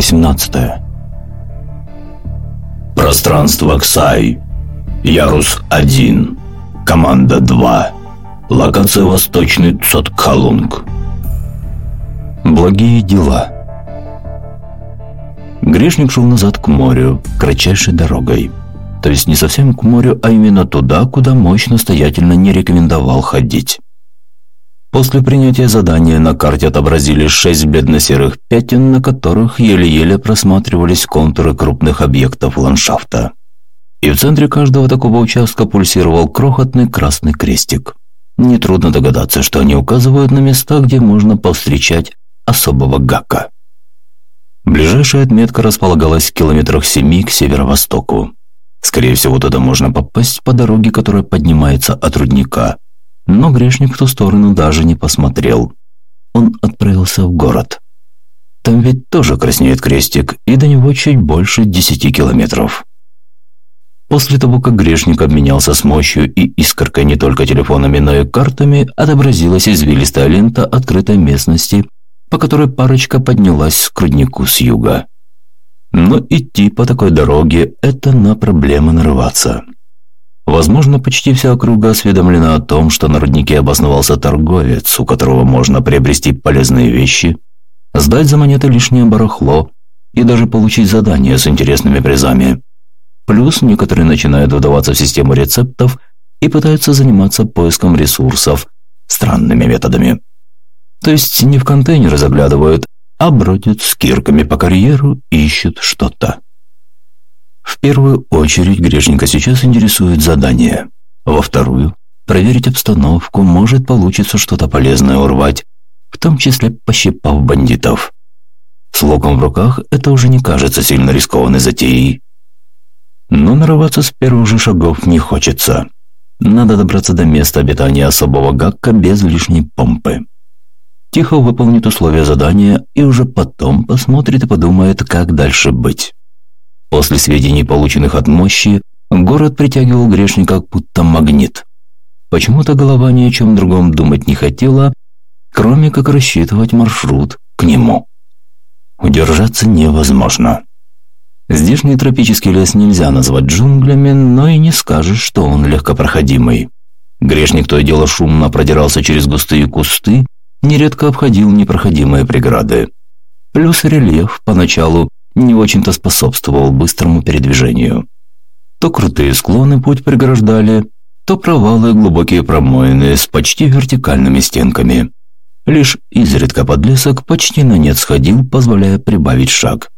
18. Пространство Ксай. Ярус 1. Команда 2. Локация Восточный Цоткалунг. Благие дела. Грешник шел назад к морю, кратчайшей дорогой. То есть не совсем к морю, а именно туда, куда мощь настоятельно не рекомендовал ходить. После принятия задания на карте отобразились шесть бледно-серых пятен, на которых еле-еле просматривались контуры крупных объектов ландшафта. И в центре каждого такого участка пульсировал крохотный красный крестик. Нетрудно догадаться, что они указывают на места, где можно повстречать особого гака. Ближайшая отметка располагалась в километрах семи к северо-востоку. Скорее всего, туда можно попасть по дороге, которая поднимается от рудника – но грешник в ту сторону даже не посмотрел. Он отправился в город. Там ведь тоже краснеет крестик, и до него чуть больше десяти километров. После того, как грешник обменялся с мощью и искоркой не только телефонами, но и картами, отобразилась извилистая лента открытой местности, по которой парочка поднялась к руднику с юга. Но идти по такой дороге – это на проблемы нарываться. Возможно, почти вся округа осведомлена о том, что на руднике обосновался торговец, у которого можно приобрести полезные вещи, сдать за монеты лишнее барахло и даже получить задание с интересными призами. Плюс некоторые начинают выдаваться в систему рецептов и пытаются заниматься поиском ресурсов странными методами. То есть не в контейнеры заглядывают, а бродят с кирками по карьеру и ищут что-то. В первую очередь грешника сейчас интересует задание. Во вторую – проверить обстановку, может получится что-то полезное урвать, в том числе пощипав бандитов. С луком в руках это уже не кажется сильно рискованной затеей. Но нарываться с первых же шагов не хочется. Надо добраться до места обитания особого гакка без лишней помпы. Тихо выполнит условия задания и уже потом посмотрит и подумает, как дальше быть. После сведений, полученных от мощи, город притягивал грешника как будто магнит. Почему-то голова ни о чем другом думать не хотела, кроме как рассчитывать маршрут к нему. Удержаться невозможно. Здешний тропический лес нельзя назвать джунглями, но и не скажешь, что он легкопроходимый. Грешник то и дело шумно продирался через густые кусты, нередко обходил непроходимые преграды. Плюс рельеф поначалу не очень-то способствовал быстрому передвижению. То крутые склоны путь преграждали, то провалы глубокие промоины с почти вертикальными стенками. Лишь изредка подлесок почти на нет сходил, позволяя прибавить шаг.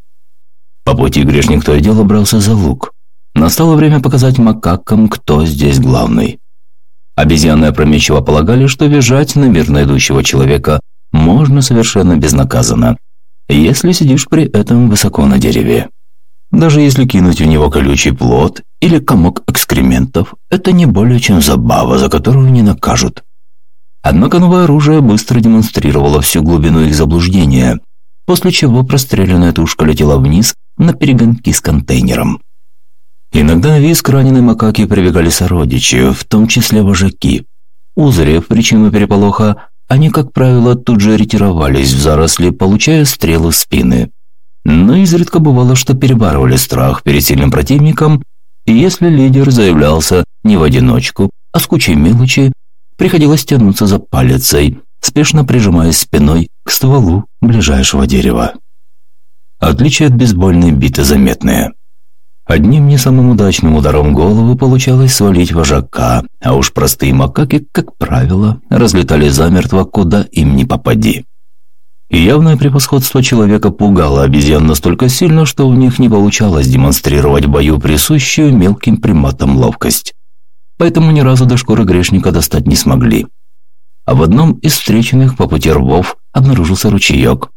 По пути грешник то и дело брался за лук. Настало время показать макакам, кто здесь главный. Обезьяны опрометчиво полагали, что визжать на мирно идущего человека можно совершенно безнаказанно – если сидишь при этом высоко на дереве. Даже если кинуть в него колючий плод или комок экскрементов, это не более чем забава, за которую не накажут. Однако новое оружие быстро демонстрировало всю глубину их заблуждения, после чего простреленная тушка летела вниз на перегонки с контейнером. Иногда на виск раненой макаки прибегали сородичи, в том числе вожаки. Узрев причину переполоха, они, как правило, тут же ретировались в заросли, получая стрелы в спины. Но изредка бывало, что перебарывали страх перед сильным противником, и если лидер заявлялся не в одиночку, а с кучей мелочи, приходилось тянуться за палицей, спешно прижимаясь спиной к стволу ближайшего дерева. Отличие от бейсбольной биты заметное. Одним не самым удачным ударом головы получалось свалить вожака, а уж простые макаки, как правило, разлетали замертво, куда им не попади. И явное превосходство человека пугало обезьян настолько сильно, что у них не получалось демонстрировать бою присущую мелким приматам ловкость. Поэтому ни разу до шкуры грешника достать не смогли. А в одном из встреченных по пути рвов обнаружился ручеек.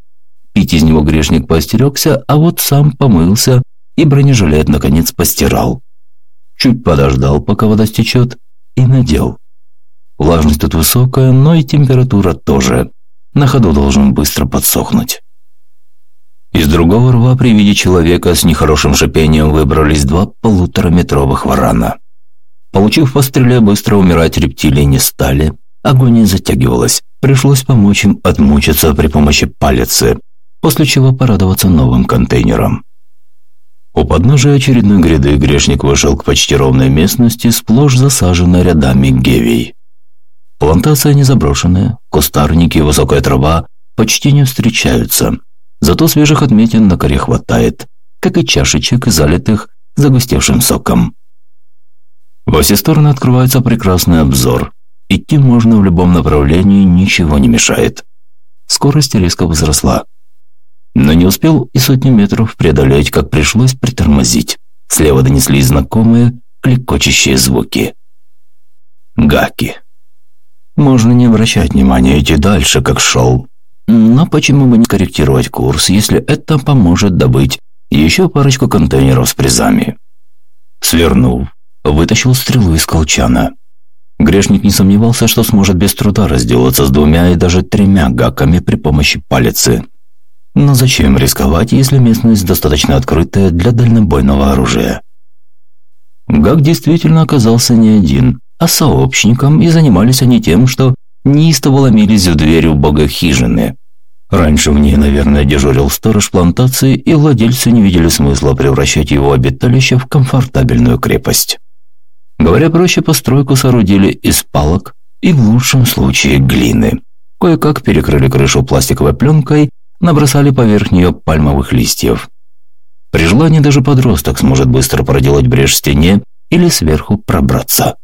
Пить из него грешник поостерегся, а вот сам помылся и бронежилет наконец постирал. Чуть подождал, пока вода стечет, и надел. Влажность тут высокая, но и температура тоже. На ходу должен быстро подсохнуть. Из другого рва при виде человека с нехорошим шипением выбрались два полутораметровых варана. Получив по стреле, быстро умирать рептилии не стали. Агония затягивалась. Пришлось помочь им отмучиться при помощи палицы, после чего порадоваться новым контейнером. У подножия очередной гряды грешник вышел к почти ровной местности, сплошь засаженной рядами гевий. Плантация не заброшенная, кустарники и высокая трава почти не встречаются, зато свежих отметин на коре хватает, как и чашечек, залитых загустевшим соком. Во все стороны открывается прекрасный обзор. Идти можно в любом направлении, ничего не мешает. Скорость резко возросла но не успел и сотни метров преодолеть, как пришлось притормозить. Слева донеслись знакомые клекочущие звуки. Гаки. Можно не обращать внимания, идти дальше, как шел. Но почему бы не корректировать курс, если это поможет добыть еще парочку контейнеров с призами? Свернув, вытащил стрелу из колчана. Грешник не сомневался, что сможет без труда разделаться с двумя и даже тремя гаками при помощи палицы. Но зачем рисковать, если местность достаточно открытая для дальнобойного оружия? Гак действительно оказался не один, а сообщником, и занимались они тем, что неистово ломились в дверь убогой хижины. Раньше в ней, наверное, дежурил сторож плантации, и владельцы не видели смысла превращать его обиталище в комфортабельную крепость. Говоря проще, постройку соорудили из палок и в лучшем случае глины. Кое-как перекрыли крышу пластиковой пленкой набросали поверх нее пальмовых листьев. При желании даже подросток сможет быстро проделать брешь в стене или сверху пробраться.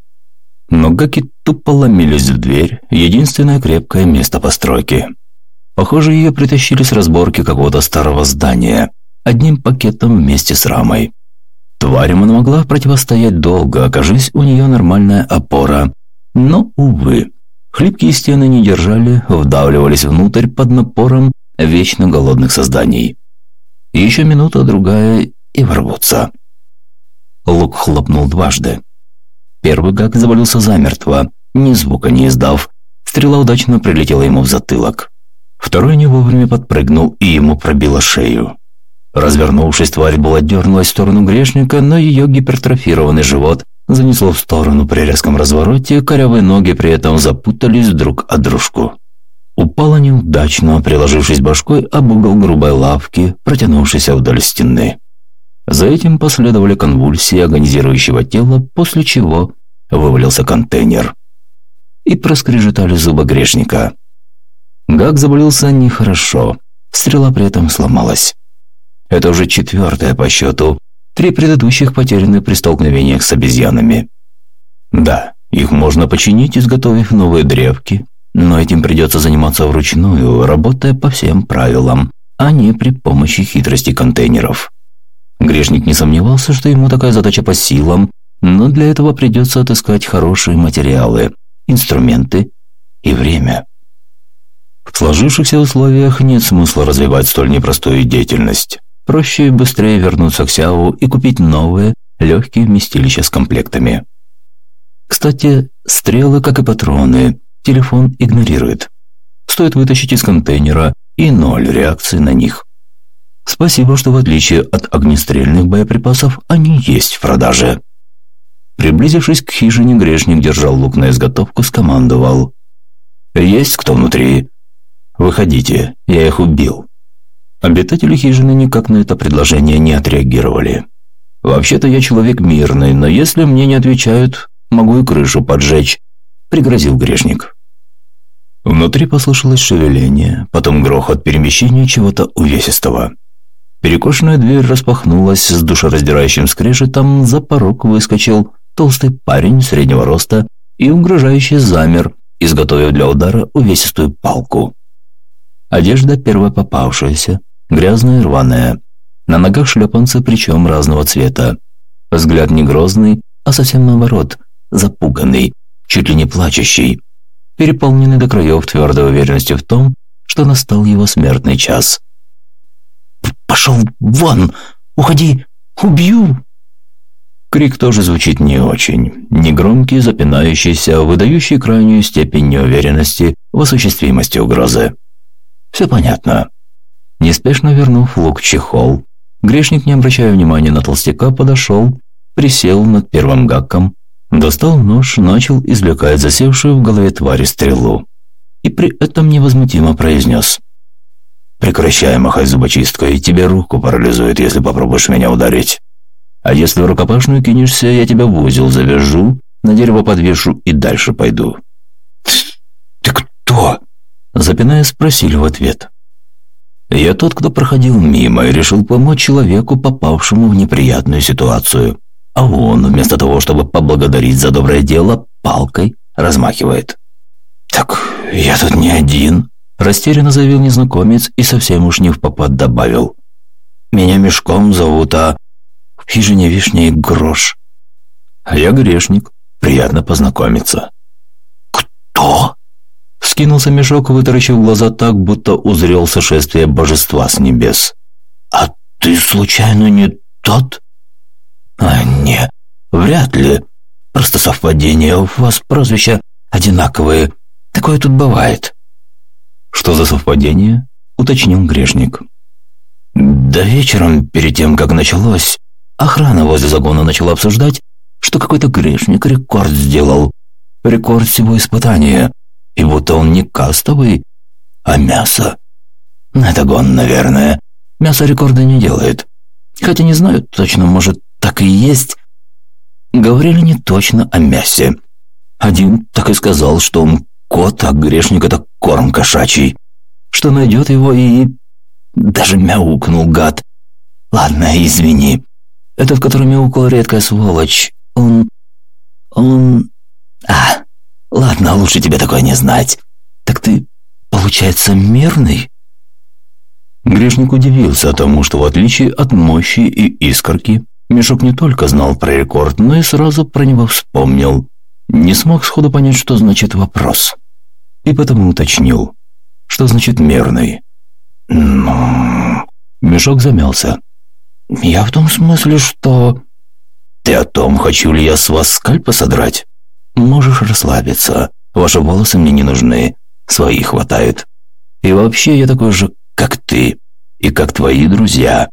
Но гаки тупо ломились в дверь, единственное крепкое место постройки. Похоже, ее притащили с разборки какого-то старого здания, одним пакетом вместе с рамой. Тварям она могла противостоять долго, окажись у нее нормальная опора. Но, увы, хлипкие стены не держали, вдавливались внутрь под напором вечно голодных созданий. Еще минута-другая и ворвутся. Лук хлопнул дважды. Первый гак завалился замертво, ни звука не издав. Стрела удачно прилетела ему в затылок. Второй не вовремя подпрыгнул и ему пробило шею. Развернувшись, тварь была дернулась в сторону грешника, но ее гипертрофированный живот занесло в сторону при резком развороте, корявые ноги при этом запутались друг от дружку. Упала неудачно, приложившись башкой об угол грубой лавки, протянувшейся вдоль стены. За этим последовали конвульсии агонизирующего тела, после чего вывалился контейнер. И проскрежетали зубы грешника. Гак заболелся нехорошо, стрела при этом сломалась. Это уже четвертая по счету, три предыдущих потеряны при столкновениях с обезьянами. Да, их можно починить, изготовив новые древки, но этим придется заниматься вручную, работая по всем правилам, а не при помощи хитрости контейнеров. Грешник не сомневался, что ему такая задача по силам, но для этого придется отыскать хорошие материалы, инструменты и время. В сложившихся условиях нет смысла развивать столь непростую деятельность. Проще и быстрее вернуться к Сяову и купить новые, легкие вместилища с комплектами. Кстати, стрелы, как и патроны, телефон игнорирует. Стоит вытащить из контейнера, и ноль реакции на них. Спасибо, что в отличие от огнестрельных боеприпасов, они есть в продаже. Приблизившись к хижине, грешник держал лук на изготовку, скомандовал. «Есть кто внутри? Выходите, я их убил». Обитатели хижины никак на это предложение не отреагировали. «Вообще-то я человек мирный, но если мне не отвечают, могу и крышу поджечь, пригрозил грешник. Внутри послышалось шевеление, потом грохот перемещения чего-то увесистого. Перекошенная дверь распахнулась с душераздирающим скрежетом, за порог выскочил толстый парень среднего роста и угрожающе замер, изготовив для удара увесистую палку. Одежда первая попавшаяся, грязная и рваная. На ногах шлепанцы, причем разного цвета. Взгляд не грозный, а совсем наоборот, запуганный, чуть ли не плачущий, переполненный до краев твердой уверенностью в том, что настал его смертный час. «Пошел вон! Уходи! Убью!» Крик тоже звучит не очень. Негромкий, запинающийся, выдающий крайнюю степень неуверенности в осуществимости угрозы. Все понятно. Неспешно вернув лук в чехол, грешник, не обращая внимания на толстяка, подошел, присел над первым гаком, Достал нож, начал извлекать засевшую в голове твари стрелу. И при этом невозмутимо произнес. Прекращай махать зубочисткой, тебе руку парализует, если попробуешь меня ударить. А если в рукопашную кинешься, я тебя в узел завяжу, на дерево подвешу и дальше пойду». «Ты кто?» – запинаясь, спросили в ответ. «Я тот, кто проходил мимо и решил помочь человеку, попавшему в неприятную ситуацию. А он, вместо того, чтобы поблагодарить за доброе дело, палкой размахивает». «Так я тут не один», – растерянно заявил незнакомец и совсем уж не в попад добавил. «Меня мешком зовут, а в хижине вишня и грош». «А я грешник. Приятно познакомиться». «Кто?» Скинулся мешок, вытаращив глаза так, будто узрел сошествие божества с небес. «А ты случайно не тот?» «А, не, вряд ли. Просто совпадение. У вас прозвища одинаковые. Такое тут бывает». «Что за совпадение?» – уточнил грешник. «Да вечером, перед тем, как началось, охрана возле загона начала обсуждать, что какой-то грешник рекорд сделал. Рекорд всего испытания. И будто он не кастовый, а мясо. Это гон, наверное. Мясо рекорда не делает. Хотя не знаю точно, может, так и есть. Говорили не точно о мясе. Один так и сказал, что он кот, а грешник – это корм кошачий. Что найдет его и... Даже мяукнул гад. Ладно, извини. Этот, который мяукал, редкая сволочь. Он... Он... А, ладно, лучше тебе такое не знать. Так ты, получается, мирный? Грешник удивился тому, что в отличие от мощи и искорки, Мешок не только знал про рекорд, но и сразу про него вспомнил. Не смог сходу понять, что значит вопрос. И потому уточнил, что значит мерный. «Ну...» Мешок замялся. «Я в том смысле, что...» «Ты о том, хочу ли я с вас скальпа содрать?» «Можешь расслабиться. Ваши волосы мне не нужны. Своих хватает. И вообще я такой же, как ты. И как твои друзья.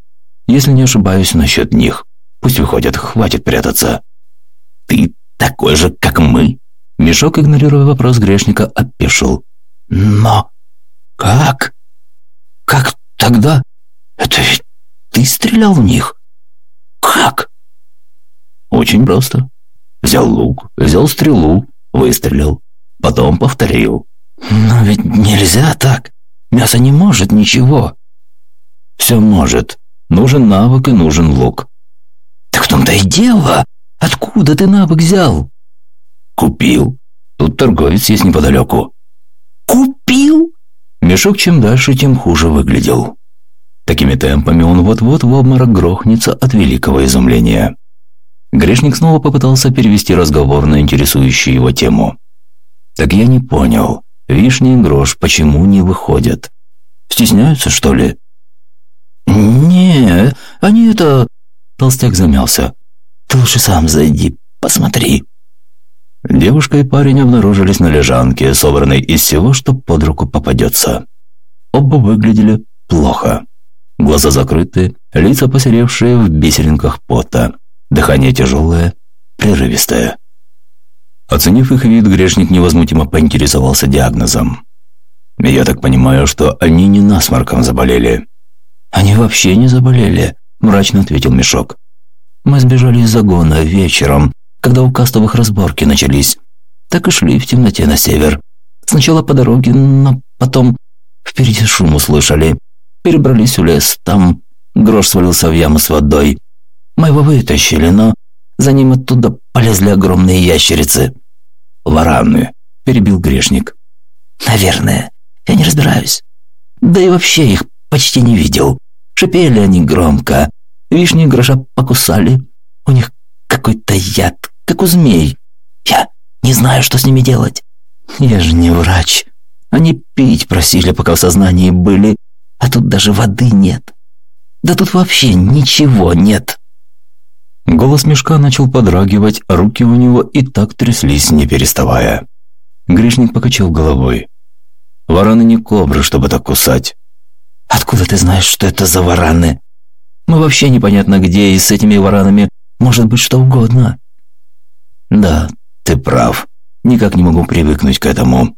Если не ошибаюсь насчет них. Пусть выходят, хватит прятаться». «Ты такой же, как мы?» Мешок, игнорируя вопрос грешника, опешил. «Но как? Как тогда? Это ведь ты стрелял в них? Как?» Очень просто. Взял лук, взял стрелу, выстрелил. Потом повторил. Но ведь нельзя так. Мясо не может ничего. Все может. Нужен навык и нужен лук. Так в том-то и дело. Откуда ты навык взял? Купил. Тут торговец есть неподалеку. Купил? Мешок чем дальше, тем хуже выглядел. Такими темпами он вот-вот в обморок грохнется от великого изумления. Грешник снова попытался перевести разговор на интересующую его тему. «Так я не понял. Вишни и грош почему не выходят? Стесняются, что ли?» «Не, они это...» Толстяк замялся. «Ты лучше сам зайди, посмотри». Девушка и парень обнаружились на лежанке, собранной из всего, что под руку попадется. Оба выглядели плохо. Глаза закрыты, лица посеревшие в бисеринках пота. Дыхание тяжелое, прерывистое. Оценив их вид, грешник невозмутимо поинтересовался диагнозом. «Я так понимаю, что они не насморком заболели». «Они вообще не заболели», – мрачно ответил Мешок. «Мы сбежали из загона вечером, когда у кастовых разборки начались. Так и шли в темноте на север. Сначала по дороге, но потом впереди шум услышали. Перебрались в лес, там грош свалился в яму с водой. Мы его вытащили, но за ним оттуда полезли огромные ящерицы. «Вараны», – перебил грешник. «Наверное. Я не разбираюсь. Да и вообще их почти не видел. Шипели они громко. Вишни гроша покусали. У них какой-то яд, как у змей. Я не знаю, что с ними делать. Я же не врач. Они пить просили, пока в сознании были, а тут даже воды нет. Да тут вообще ничего нет. Голос мешка начал подрагивать, а руки у него и так тряслись, не переставая. Гришник покачал головой. Вараны не кобры, чтобы так кусать. «Откуда ты знаешь, что это за вараны? Мы вообще непонятно где, и с этими варанами может быть что угодно». «Да, ты прав. Никак не могу привыкнуть к этому.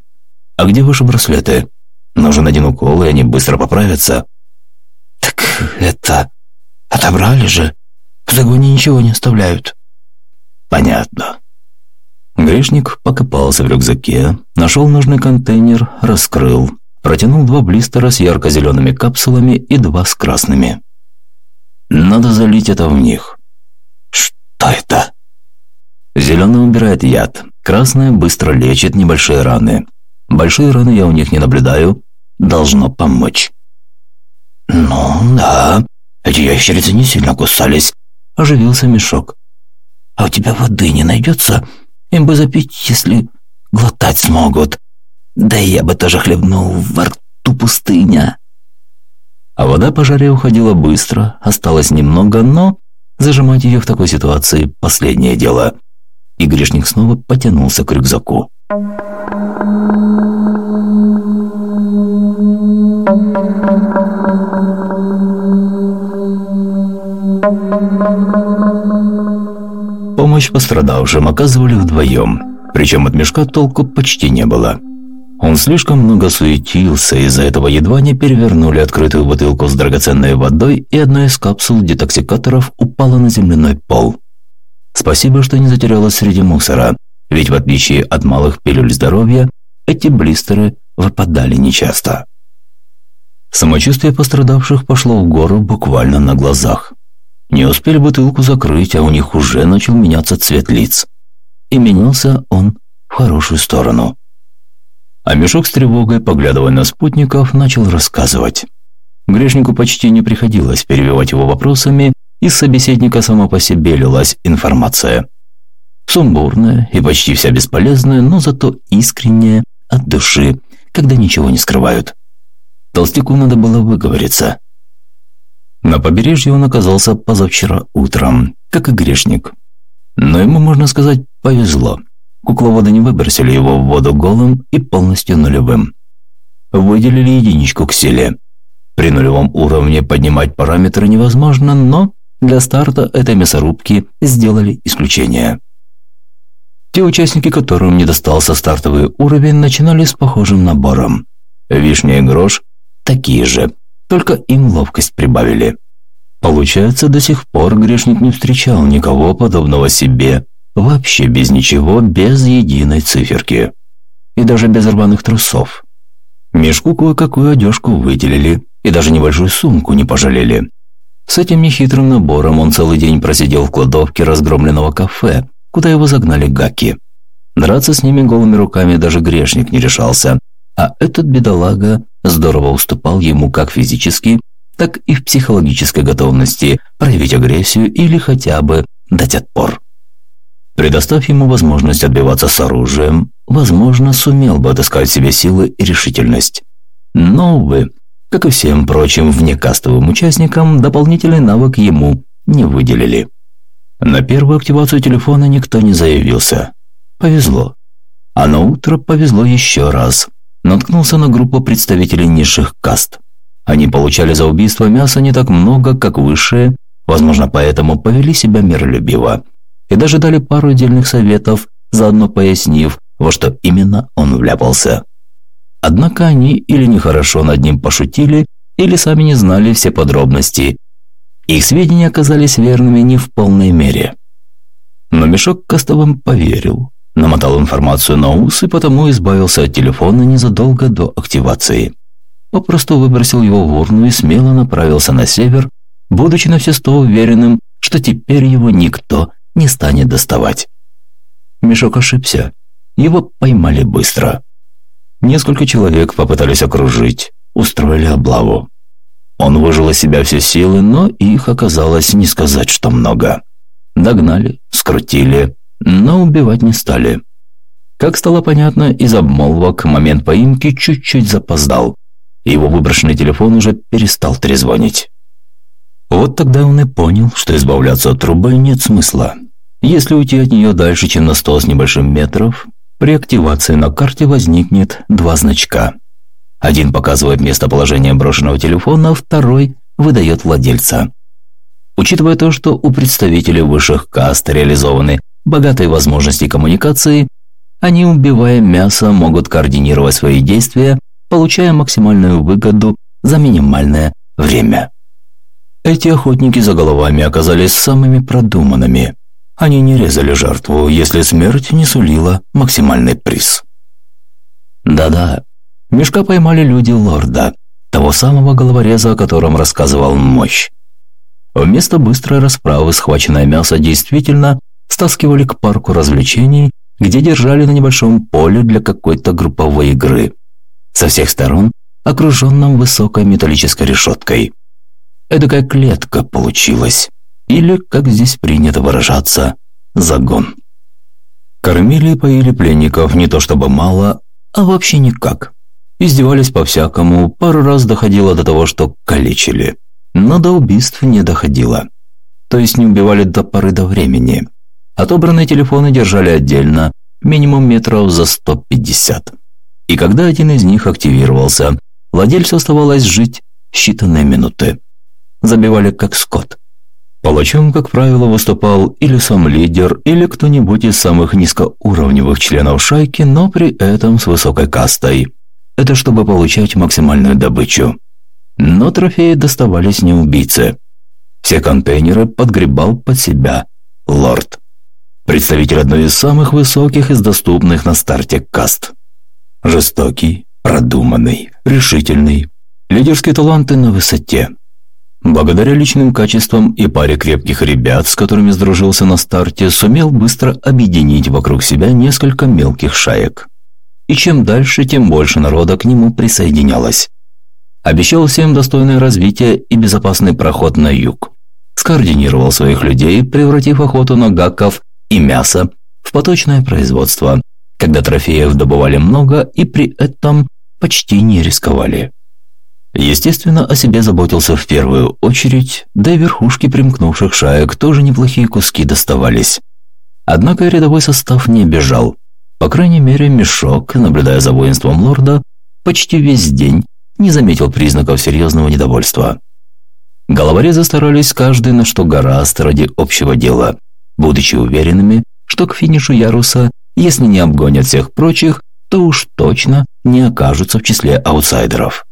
А где ваши браслеты?» Нужен один укол, и они быстро поправятся». «Так это... отобрали же. В загоне ничего не оставляют». «Понятно». Грешник покопался в рюкзаке, нашел нужный контейнер, раскрыл, протянул два блистера с ярко-зелеными капсулами и два с красными. «Надо залить это в них». «Что это?» Зеленый убирает яд, красное быстро лечит небольшие раны. Большие раны я у них не наблюдаю, должно помочь. «Ну да, эти ящерицы не сильно кусались», – оживился мешок. «А у тебя воды не найдется? Им бы запить, если глотать смогут. Да я бы тоже хлебнул во рту пустыня». А вода по жаре уходила быстро, осталось немного, но зажимать ее в такой ситуации – последнее дело – и грешник снова потянулся к рюкзаку. Помощь пострадавшим оказывали вдвоем, причем от мешка толку почти не было. Он слишком много суетился, из-за этого едва не перевернули открытую бутылку с драгоценной водой, и одна из капсул детоксикаторов упала на земляной пол. Спасибо, что не затерялась среди мусора, ведь в отличие от малых пилюль здоровья, эти блистеры выпадали нечасто. Самочувствие пострадавших пошло в гору буквально на глазах. Не успели бутылку закрыть, а у них уже начал меняться цвет лиц. И менялся он в хорошую сторону. А мешок с тревогой, поглядывая на спутников, начал рассказывать. Грешнику почти не приходилось перебивать его вопросами, из собеседника сама по себе лилась информация. Сумбурная и почти вся бесполезная, но зато искренняя, от души, когда ничего не скрывают. Толстяку надо было выговориться. На побережье он оказался позавчера утром, как и грешник. Но ему, можно сказать, повезло. Кукловоды не выбросили его в воду голым и полностью нулевым. Выделили единичку к силе. При нулевом уровне поднимать параметры невозможно, но для старта этой мясорубки сделали исключение. Те участники, которым не достался стартовый уровень, начинали с похожим набором. Вишня и грош – такие же, только им ловкость прибавили. Получается, до сих пор грешник не встречал никого подобного себе, вообще без ничего, без единой циферки. И даже без рваных трусов. Мешку кое-какую одежку выделили, и даже небольшую сумку не пожалели – с этим нехитрым набором он целый день просидел в кладовке разгромленного кафе, куда его загнали гаки. Драться с ними голыми руками даже грешник не решался, а этот бедолага здорово уступал ему как физически, так и в психологической готовности проявить агрессию или хотя бы дать отпор. Предоставь ему возможность отбиваться с оружием, возможно, сумел бы отыскать себе силы и решительность. Но, увы, как и всем прочим внекастовым участникам, дополнительный навык ему не выделили. На первую активацию телефона никто не заявился. Повезло. А на утро повезло еще раз. Наткнулся на группу представителей низших каст. Они получали за убийство мяса не так много, как высшие, возможно, поэтому повели себя миролюбиво. И даже дали пару отдельных советов, заодно пояснив, во что именно он вляпался. Однако они или нехорошо над ним пошутили, или сами не знали все подробности. Их сведения оказались верными не в полной мере. Но Мешок Костовым поверил, намотал информацию на ус и потому избавился от телефона незадолго до активации. Попросту выбросил его в урну и смело направился на север, будучи на все сто уверенным, что теперь его никто не станет доставать. Мешок ошибся. Его поймали быстро. Несколько человек попытались окружить, устроили облаву. Он выжил из себя все силы, но их оказалось не сказать, что много. Догнали, скрутили, но убивать не стали. Как стало понятно, из обмолвок момент поимки чуть-чуть запоздал. Его выброшенный телефон уже перестал трезвонить. Вот тогда он и понял, что избавляться от трубы нет смысла. Если уйти от нее дальше, чем на сто с небольшим метров, при активации на карте возникнет два значка. Один показывает местоположение брошенного телефона, второй выдает владельца. Учитывая то, что у представителей высших каст реализованы богатые возможности коммуникации, они, убивая мясо, могут координировать свои действия получая максимальную выгоду за минимальное время. Эти охотники за головами оказались самыми продуманными. Они не резали жертву, если смерть не сулила максимальный приз. Да-да, мешка поймали люди лорда, того самого головореза, о котором рассказывал Мощь. Вместо быстрой расправы схваченное мясо действительно стаскивали к парку развлечений, где держали на небольшом поле для какой-то групповой игры. Со всех сторон окруженном высокой металлической решеткой. Эдакая клетка получилась. Или, как здесь принято выражаться, загон. Кормили и поили пленников не то чтобы мало, а вообще никак. Издевались по-всякому, пару раз доходило до того, что калечили. Но до убийств не доходило. То есть не убивали до поры до времени. Отобранные телефоны держали отдельно, минимум метров за 150. И когда один из них активировался, владельцу оставалось жить считанные минуты. Забивали как скот. Палачом, как правило, выступал или сам лидер, или кто-нибудь из самых низкоуровневых членов шайки, но при этом с высокой кастой. Это чтобы получать максимальную добычу. Но трофеи доставались не убийце. Все контейнеры подгребал под себя лорд. Представитель одной из самых высоких из доступных на старте каст. Жестокий, продуманный, решительный. Лидерские таланты на высоте. Благодаря личным качествам и паре крепких ребят, с которыми сдружился на старте, сумел быстро объединить вокруг себя несколько мелких шаек. И чем дальше, тем больше народа к нему присоединялось. Обещал всем достойное развитие и безопасный проход на юг. Скоординировал своих людей, превратив охоту на гаков и мясо в поточное производство, когда трофеев добывали много и при этом почти не рисковали. Естественно, о себе заботился в первую очередь, да и верхушки примкнувших шаек тоже неплохие куски доставались. Однако рядовой состав не бежал. По крайней мере, Мешок, наблюдая за воинством лорда, почти весь день не заметил признаков серьезного недовольства. Головорезы старались каждый на что гораст ради общего дела, будучи уверенными, что к финишу яруса, если не обгонят всех прочих, то уж точно не окажутся в числе аутсайдеров.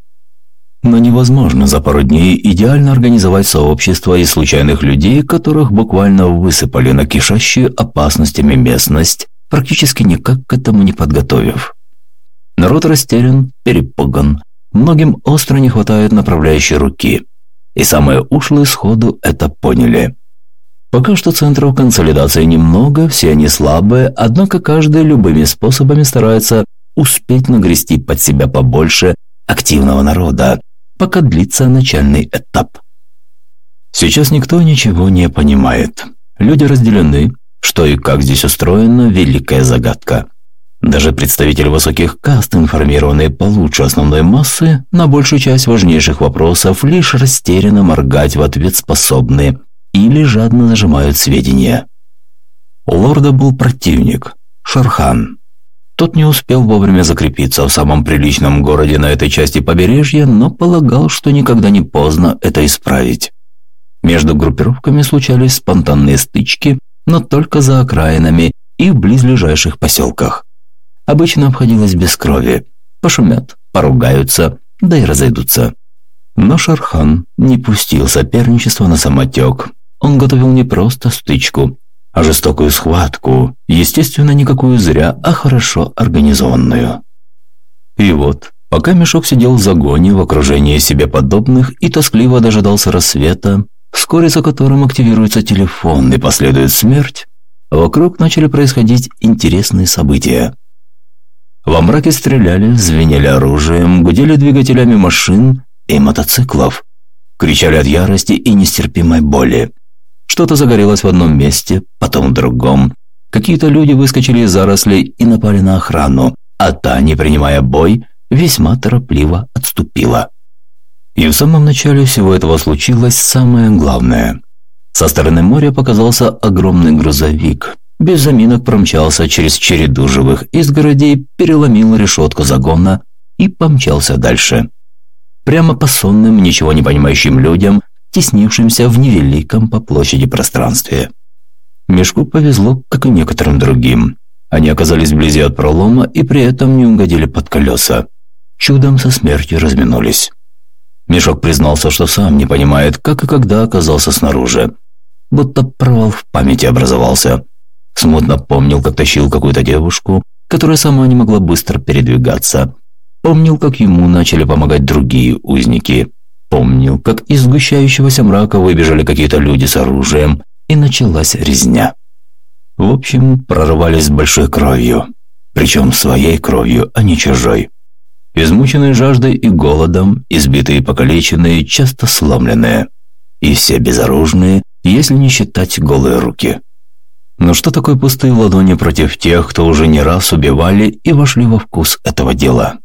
Но невозможно за пару дней идеально организовать сообщество из случайных людей, которых буквально высыпали на кишащую опасностями местность, практически никак к этому не подготовив. Народ растерян, перепуган, многим остро не хватает направляющей руки. И самые ушлые сходу это поняли. Пока что центров консолидации немного, все они слабые, однако каждый любыми способами старается успеть нагрести под себя побольше активного народа, пока длится начальный этап. Сейчас никто ничего не понимает. Люди разделены, что и как здесь устроено – великая загадка. Даже представители высоких каст, информированные получше основной массы, на большую часть важнейших вопросов лишь растерянно моргать в ответ способны или жадно нажимают сведения. У лорда был противник – Шархан. Тот не успел вовремя закрепиться в самом приличном городе на этой части побережья, но полагал, что никогда не поздно это исправить. Между группировками случались спонтанные стычки, но только за окраинами и в близлежащих поселках. Обычно обходилось без крови. Пошумят, поругаются, да и разойдутся. Но Шархан не пустил соперничество на самотек. Он готовил не просто стычку, а жестокую схватку, естественно, никакую зря, а хорошо организованную. И вот, пока Мешок сидел в загоне в окружении себе подобных и тоскливо дожидался рассвета, вскоре за которым активируется телефон и последует смерть, вокруг начали происходить интересные события. Во мраке стреляли, звенели оружием, гудели двигателями машин и мотоциклов, кричали от ярости и нестерпимой боли. Что-то загорелось в одном месте, потом в другом. Какие-то люди выскочили из зарослей и напали на охрану, а та, не принимая бой, весьма торопливо отступила. И в самом начале всего этого случилось самое главное. Со стороны моря показался огромный грузовик. Без заминок промчался через череду живых изгородей, переломил решетку загона и помчался дальше. Прямо по сонным, ничего не понимающим людям, теснившимся в невеликом по площади пространстве. Мешку повезло, как и некоторым другим. Они оказались вблизи от пролома и при этом не угодили под колеса. чудом со смертью разминулись. Мешок признался, что сам не понимает, как и когда оказался снаружи. Будто провал в памяти образовался. Смутно помнил, как тащил какую-то девушку, которая сама не могла быстро передвигаться. Помнил, как ему начали помогать другие узники. Помнил, как из сгущающегося мрака выбежали какие-то люди с оружием, и началась резня. В общем, прорывались с большой кровью. Причем своей кровью, а не чужой. Измученные жаждой и голодом, избитые и покалеченные, часто сломленные. И все безоружные, если не считать голые руки. Но что такое пустые ладони против тех, кто уже не раз убивали и вошли во вкус этого дела?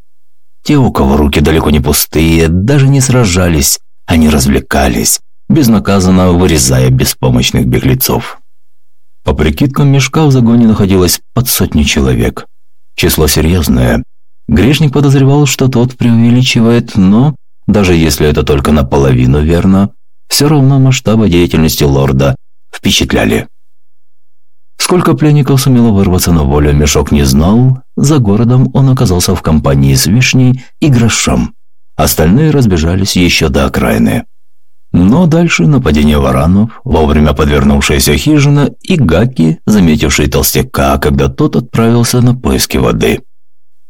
Те, у кого руки далеко не пустые, даже не сражались, они развлекались, безнаказанно вырезая беспомощных беглецов. По прикидкам мешка в загоне находилось под сотню человек. Число серьезное. Грешник подозревал, что тот преувеличивает, но, даже если это только наполовину верно, все равно масштабы деятельности лорда впечатляли. Сколько пленников сумело вырваться на волю, Мешок не знал. За городом он оказался в компании с Вишней и Грошом. Остальные разбежались еще до окраины. Но дальше нападение варанов, вовремя подвернувшаяся хижина и Гаки, заметивший толстяка, когда тот отправился на поиски воды.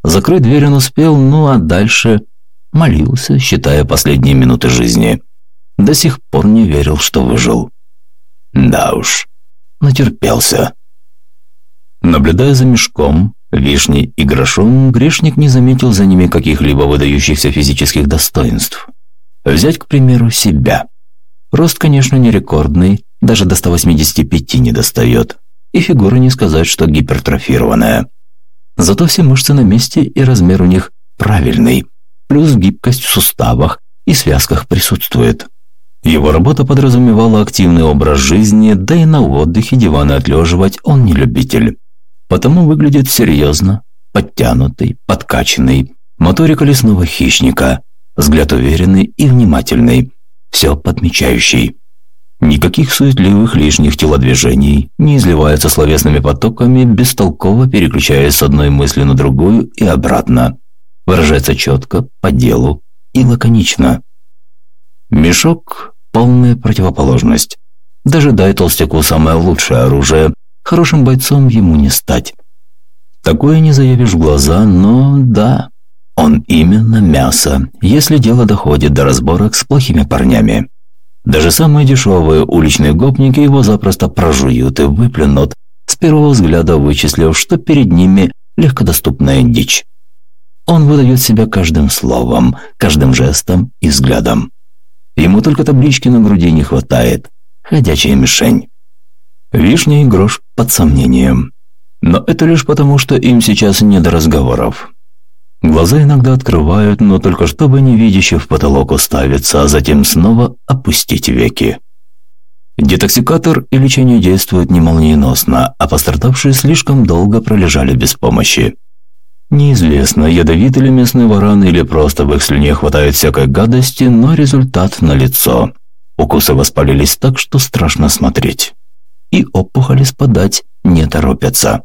Закрыть дверь он успел, ну а дальше молился, считая последние минуты жизни. До сих пор не верил, что выжил. Да уж, натерпелся. Наблюдая за мешком, вишней и грошом, грешник не заметил за ними каких-либо выдающихся физических достоинств. Взять, к примеру, себя. Рост, конечно, не рекордный, даже до 185 не достает. И фигура не сказать, что гипертрофированная. Зато все мышцы на месте и размер у них правильный. Плюс гибкость в суставах и связках присутствует. Его работа подразумевала активный образ жизни, да и на отдыхе диваны отлеживать он не любитель. Потому выглядит серьезно, подтянутый, подкачанный, моторика лесного хищника, взгляд уверенный и внимательный, все подмечающий. Никаких суетливых лишних телодвижений, не изливается словесными потоками, бестолково переключаясь с одной мысли на другую и обратно. Выражается четко, по делу и лаконично. Мешок – полная противоположность. Даже дай толстяку самое лучшее оружие, хорошим бойцом ему не стать. Такое не заявишь в глаза, но да, он именно мясо, если дело доходит до разборок с плохими парнями. Даже самые дешевые уличные гопники его запросто прожуют и выплюнут, с первого взгляда вычислив, что перед ними легкодоступная дичь. Он выдает себя каждым словом, каждым жестом и взглядом. Ему только таблички на груди не хватает. Ходячая мишень. Вишня и грош под сомнением. Но это лишь потому, что им сейчас не до разговоров. Глаза иногда открывают, но только чтобы невидяще в потолок уставиться, а затем снова опустить веки. Детоксикатор и лечение действуют не молниеносно, а пострадавшие слишком долго пролежали без помощи. Неизвестно, ядовит ли местный варан или просто в их слюне хватает всякой гадости, но результат налицо. Укусы воспалились так, что страшно смотреть. И опухоли спадать не торопятся.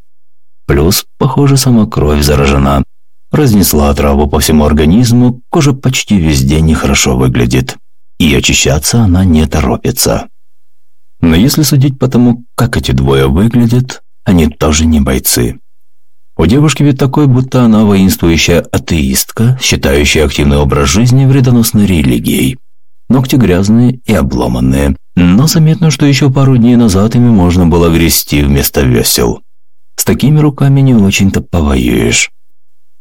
Плюс, похоже, сама кровь заражена – Разнесла отраву по всему организму, кожа почти везде нехорошо выглядит. И очищаться она не торопится. Но если судить по тому, как эти двое выглядят, они тоже не бойцы. У девушки ведь такой, будто она воинствующая атеистка, считающая активный образ жизни вредоносной религией. Ногти грязные и обломанные, но заметно, что еще пару дней назад ими можно было грести вместо весел. С такими руками не очень-то повоюешь.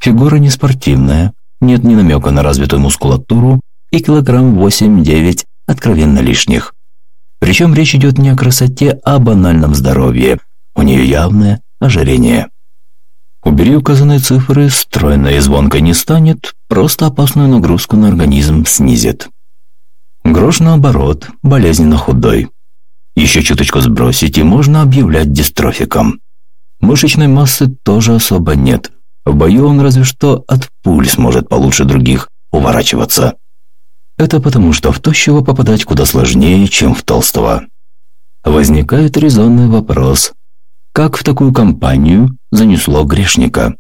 Фигура не спортивная, нет ни намека на развитую мускулатуру и килограмм 8-9 откровенно лишних. Причем речь идет не о красоте, а о банальном здоровье. У нее явное ожирение. Убери указанные цифры, стройно и звонко не станет, просто опасную нагрузку на организм снизит. Грош, наоборот, болезненно худой. Еще чуточку сбросить, и можно объявлять дистрофиком. Мышечной массы тоже особо нет – в бою он разве что от пуль сможет получше других уворачиваться. Это потому, что в тощего попадать куда сложнее, чем в толстого. Возникает резонный вопрос. Как в такую компанию занесло грешника?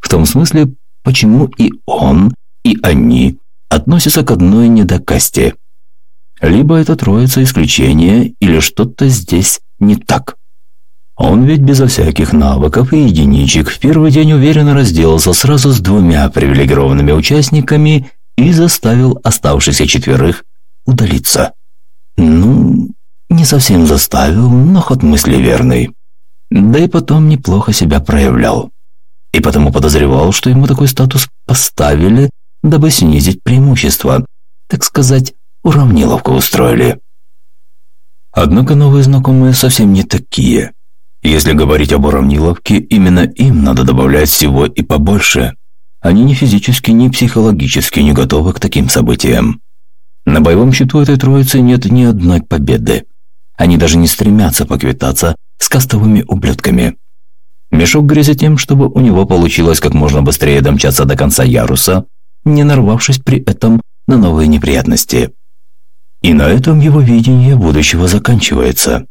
В том смысле, почему и он, и они относятся к одной недокасте. Либо это троица исключения, или что-то здесь не так. Он ведь безо всяких навыков и единичек в первый день уверенно разделался сразу с двумя привилегированными участниками и заставил оставшихся четверых удалиться. Ну, не совсем заставил, но ход мысли верный. Да и потом неплохо себя проявлял. И потому подозревал, что ему такой статус поставили, дабы снизить преимущество, так сказать, уравниловку устроили. Однако новые знакомые совсем не такие. Если говорить об уравниловке, именно им надо добавлять всего и побольше. Они ни физически, ни психологически не готовы к таким событиям. На боевом счету этой троицы нет ни одной победы. Они даже не стремятся поквитаться с кастовыми ублюдками. Мешок грезит тем, чтобы у него получилось как можно быстрее домчаться до конца яруса, не нарвавшись при этом на новые неприятности. И на этом его видение будущего заканчивается.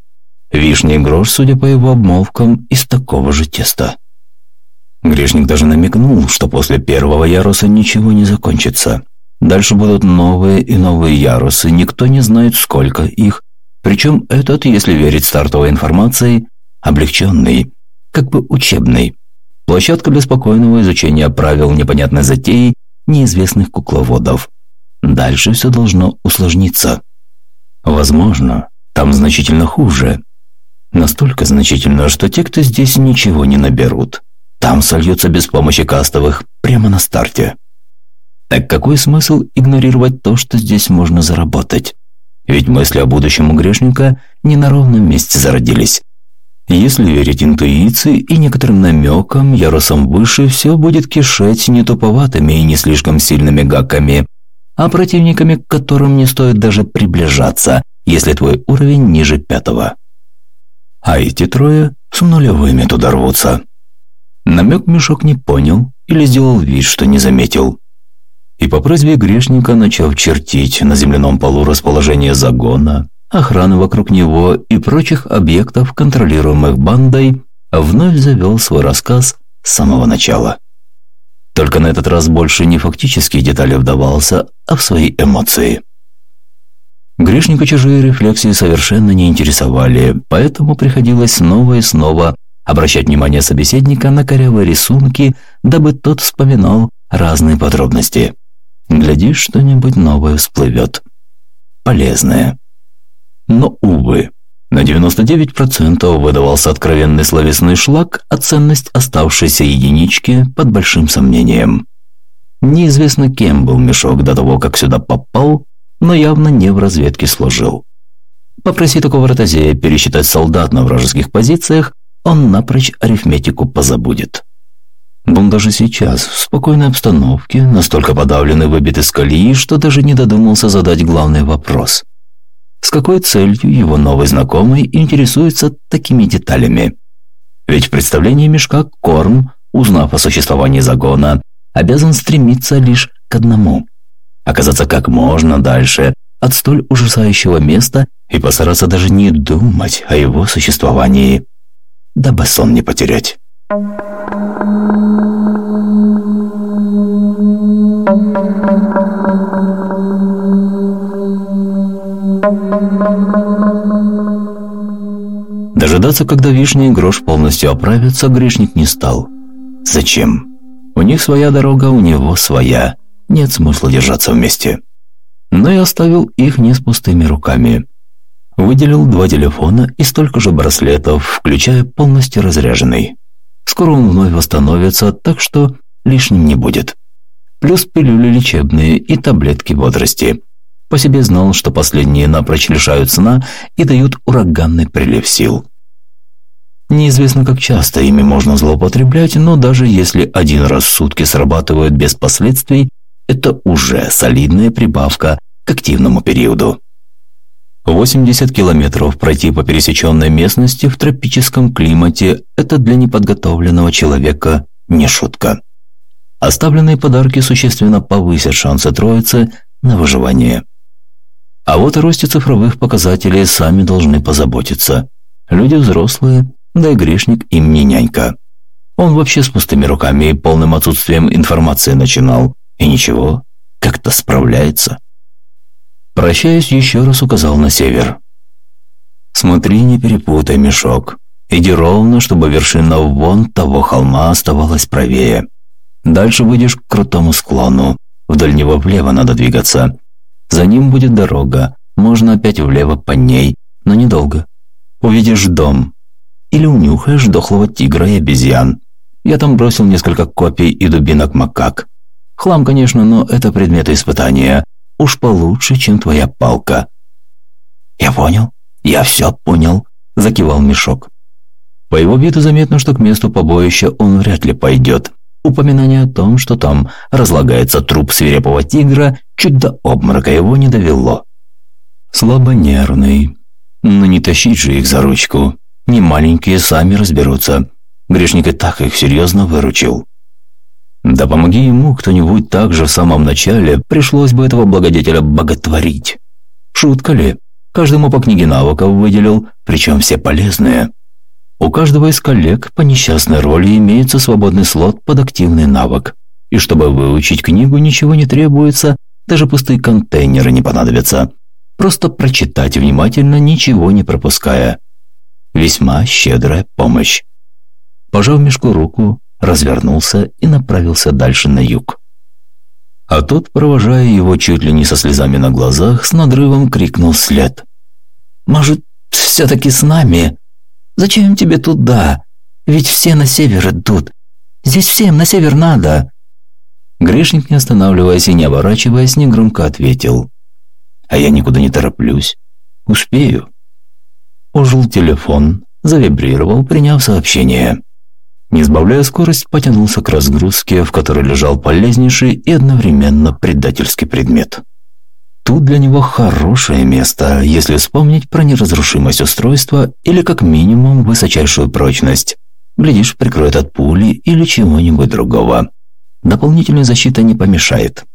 Вишня и грош, судя по его обмолвкам, из такого же теста. Грешник даже намекнул, что после первого яруса ничего не закончится. Дальше будут новые и новые ярусы, никто не знает, сколько их. Причем этот, если верить стартовой информации, облегченный, как бы учебный. Площадка для спокойного изучения правил непонятной затеи неизвестных кукловодов. Дальше все должно усложниться. Возможно, там значительно хуже. Настолько значительно, что те, кто здесь ничего не наберут, там сольются без помощи кастовых прямо на старте. Так какой смысл игнорировать то, что здесь можно заработать? Ведь мысли о будущем у грешника не на ровном месте зародились. Если верить интуиции и некоторым намекам, ярусом выше все будет кишеть не туповатыми и не слишком сильными гаками, а противниками, к которым не стоит даже приближаться, если твой уровень ниже пятого. А эти трое с нулевыми туда рвутся. Намек Мешок не понял или сделал вид, что не заметил. И по просьбе грешника, начав чертить на земляном полу расположение загона, охраны вокруг него и прочих объектов, контролируемых бандой, вновь завел свой рассказ с самого начала. Только на этот раз больше не фактические детали вдавался, а в свои эмоции. Грешника чужие рефлексии совершенно не интересовали, поэтому приходилось снова и снова обращать внимание собеседника на корявые рисунки, дабы тот вспоминал разные подробности. Глядишь, что-нибудь новое всплывет. Полезное. Но, увы, на 99% выдавался откровенный словесный шлак, а ценность оставшейся единички под большим сомнением. Неизвестно, кем был мешок до того, как сюда попал, но явно не в разведке служил. Попроси такого ротозея пересчитать солдат на вражеских позициях, он напрочь арифметику позабудет. Он даже сейчас, в спокойной обстановке, настолько подавленный выбит из колеи, что даже не додумался задать главный вопрос – с какой целью его новый знакомый интересуется такими деталями. Ведь в представлении мешка Корм, узнав о существовании загона, обязан стремиться лишь к одному – оказаться как можно дальше от столь ужасающего места и постараться даже не думать о его существовании, дабы сон не потерять. Дожидаться, когда вишня и грош полностью оправятся, грешник не стал. Зачем? У них своя дорога, у него своя. Нет смысла держаться вместе. Но я оставил их не с пустыми руками. Выделил два телефона и столько же браслетов, включая полностью разряженный. Скоро он вновь восстановится, так что лишним не будет. Плюс пилюли лечебные и таблетки бодрости – по себе знал, что последние напрочь лишают сна и дают ураганный прилив сил. Неизвестно, как часто ими можно злоупотреблять, но даже если один раз в сутки срабатывают без последствий, это уже солидная прибавка к активному периоду. 80 километров пройти по пересеченной местности в тропическом климате – это для неподготовленного человека не шутка. Оставленные подарки существенно повысят шансы троицы на выживание. А вот о росте цифровых показателей сами должны позаботиться. Люди взрослые, да и грешник им не нянька. Он вообще с пустыми руками и полным отсутствием информации начинал. И ничего, как-то справляется. Прощаясь, еще раз указал на север. «Смотри, не перепутай, мешок. Иди ровно, чтобы вершина вон того холма оставалась правее. Дальше выйдешь к крутому склону. Вдоль него влево надо двигаться. За ним будет дорога. Можно опять влево по ней, но недолго. Увидишь дом. Или унюхаешь дохлого тигра и обезьян. Я там бросил несколько копий и дубинок макак. Хлам, конечно, но это предметы испытания. Уж получше, чем твоя палка». «Я понял. Я все понял», – закивал мешок. По его виду заметно, что к месту побоища он вряд ли пойдет. Упоминание о том, что там разлагается труп свирепого тигра, чуть до обморока его не довело. Слабонервный. Но не тащить же их за ручку. Не маленькие сами разберутся. Грешник и так их серьезно выручил. Да помоги ему кто-нибудь так же в самом начале, пришлось бы этого благодетеля боготворить. Шутка ли? Каждому по книге навыков выделил, причем все полезные. У каждого из коллег по несчастной роли имеется свободный слот под активный навык. И чтобы выучить книгу, ничего не требуется, даже пустые контейнеры не понадобятся. Просто прочитать внимательно, ничего не пропуская. Весьма щедрая помощь пожав мешку руку, развернулся и направился дальше на юг. А тот, провожая его чуть ли не со слезами на глазах, с надрывом крикнул вслед. «Может, все-таки с нами? Зачем тебе туда? Ведь все на север идут. Здесь всем на север надо!» Грешник, не останавливаясь и не оборачиваясь, негромко ответил. «А я никуда не тороплюсь. Успею». Ожил телефон, завибрировал, приняв сообщение. Не сбавляя скорость, потянулся к разгрузке, в которой лежал полезнейший и одновременно предательский предмет. Тут для него хорошее место, если вспомнить про неразрушимость устройства или как минимум высочайшую прочность. Глядишь, прикроет от пули или чего-нибудь другого. Дополнительная защита не помешает.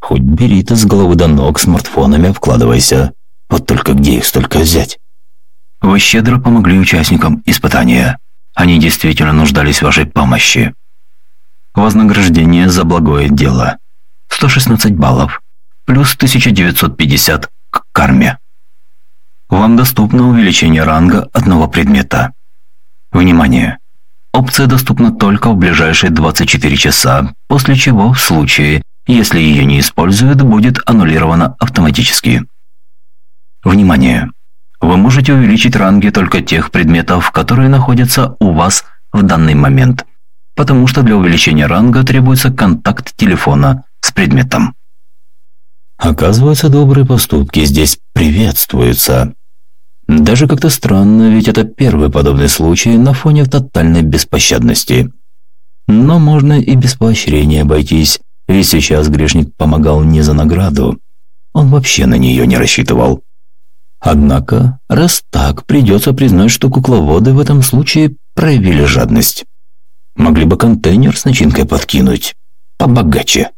Хоть бери-то с головы до ног смартфонами обкладывайся. Вот только где их столько взять? Вы щедро помогли участникам испытания. Они действительно нуждались в вашей помощи. Вознаграждение за благое дело. 116 баллов. Плюс 1950 к карме. Вам доступно увеличение ранга одного предмета. Внимание! Опция доступна только в ближайшие 24 часа, после чего, в случае, если ее не используют, будет аннулирована автоматически. Внимание! Вы можете увеличить ранги только тех предметов, которые находятся у вас в данный момент, потому что для увеличения ранга требуется контакт телефона с предметом. Оказывается, добрые поступки здесь приветствуются. Даже как-то странно, ведь это первый подобный случай на фоне тотальной беспощадности. Но можно и без поощрения обойтись, ведь сейчас грешник помогал не за награду. Он вообще на нее не рассчитывал. Однако, раз так, придется признать, что кукловоды в этом случае проявили жадность. Могли бы контейнер с начинкой подкинуть. Побогаче.